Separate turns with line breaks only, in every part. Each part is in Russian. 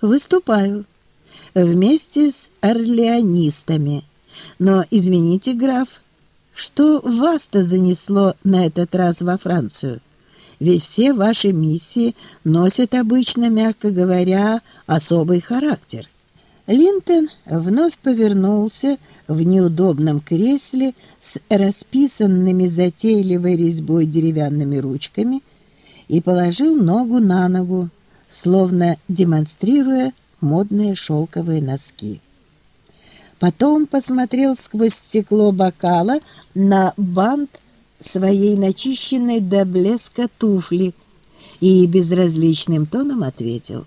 Выступаю. Вместе с орлеонистами. Но, извините, граф, что вас-то занесло на этот раз во Францию? Ведь все ваши миссии носят обычно, мягко говоря, особый характер. Линтон вновь повернулся в неудобном кресле с расписанными затейливой резьбой деревянными ручками и положил ногу на ногу, словно демонстрируя модные шелковые носки. Потом посмотрел сквозь стекло бокала на бант своей начищенной до блеска туфли и безразличным тоном ответил.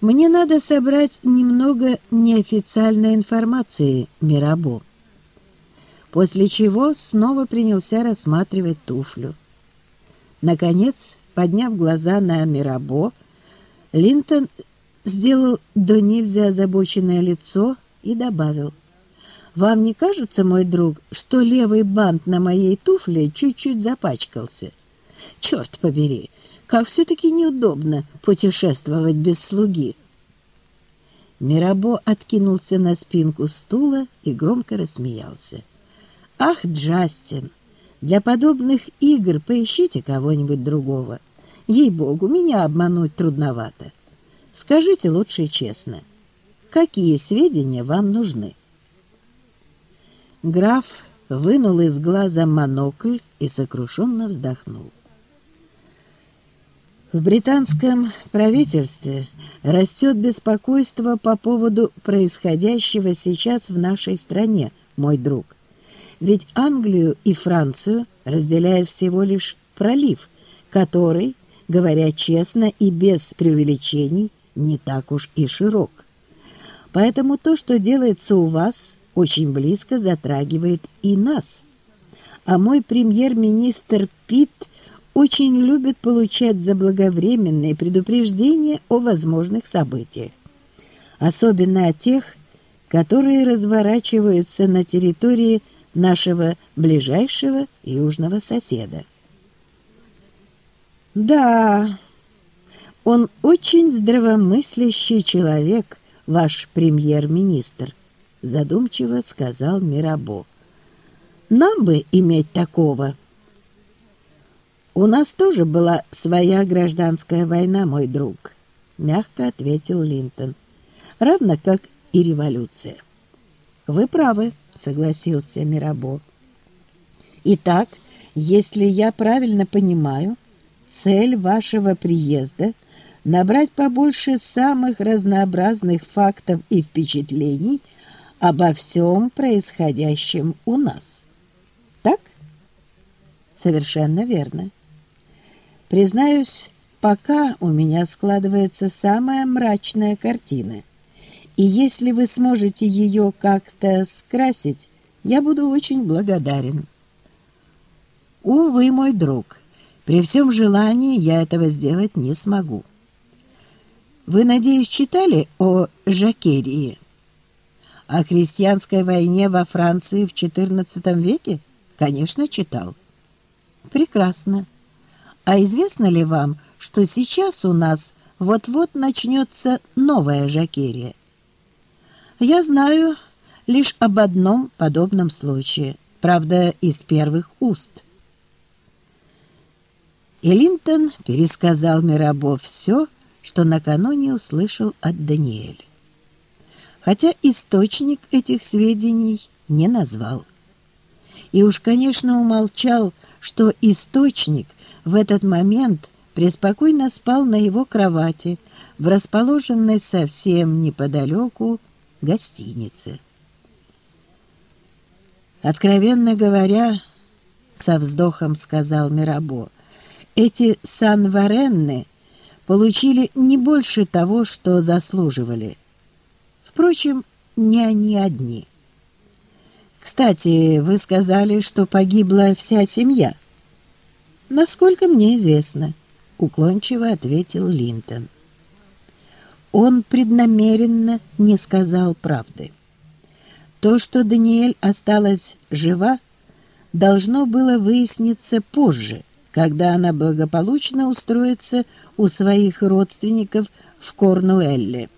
«Мне надо собрать немного неофициальной информации, Мирабо». После чего снова принялся рассматривать туфлю. Наконец, подняв глаза на Мирабо, Линтон сделал до нельзя озабоченное лицо и добавил. «Вам не кажется, мой друг, что левый бант на моей туфле чуть-чуть запачкался? Черт побери, как все-таки неудобно путешествовать без слуги!» Мирабо откинулся на спинку стула и громко рассмеялся. «Ах, Джастин, для подобных игр поищите кого-нибудь другого. Ей-богу, меня обмануть трудновато. Скажите лучше честно, какие сведения вам нужны?» Граф вынул из глаза монокль и сокрушенно вздохнул. В британском правительстве растет беспокойство по поводу происходящего сейчас в нашей стране, мой друг. Ведь Англию и Францию разделяет всего лишь пролив, который, говоря честно и без преувеличений, не так уж и широк. Поэтому то, что делается у вас, очень близко затрагивает и нас. А мой премьер-министр Питт очень любит получать заблаговременные предупреждения о возможных событиях, особенно о тех, которые разворачиваются на территории нашего ближайшего южного соседа. Да, он очень здравомыслящий человек, ваш премьер-министр, задумчиво сказал Мирабо. Нам бы иметь такого. У нас тоже была своя гражданская война, мой друг, мягко ответил Линтон, равно как и революция. Вы правы, согласился Мирабо. Итак, если я правильно понимаю, цель вашего приезда — набрать побольше самых разнообразных фактов и впечатлений обо всем происходящем у нас. Так? Совершенно верно. Признаюсь, пока у меня складывается самая мрачная картина, и если вы сможете ее как-то скрасить, я буду очень благодарен. Увы, мой друг, при всем желании я этого сделать не смогу. Вы, надеюсь, читали о Жакерии? О христианской войне во Франции в XIV веке? Конечно, читал. Прекрасно. А известно ли вам, что сейчас у нас вот-вот начнется новая Жакерия? Я знаю лишь об одном подобном случае, правда, из первых уст. И Линтон пересказал Мирабо все, что накануне услышал от Даниэля. Хотя источник этих сведений не назвал. И уж, конечно, умолчал, что источник в этот момент преспокойно спал на его кровати в расположенной совсем неподалеку гостинице. «Откровенно говоря, — со вздохом сказал Мирабо, — эти санваренны — получили не больше того, что заслуживали. Впрочем, не они одни. Кстати, вы сказали, что погибла вся семья. Насколько мне известно, уклончиво ответил Линтон. Он преднамеренно не сказал правды. То, что Даниэль осталась жива, должно было выясниться позже, когда она благополучно устроится у своих родственников в Корнуэлле.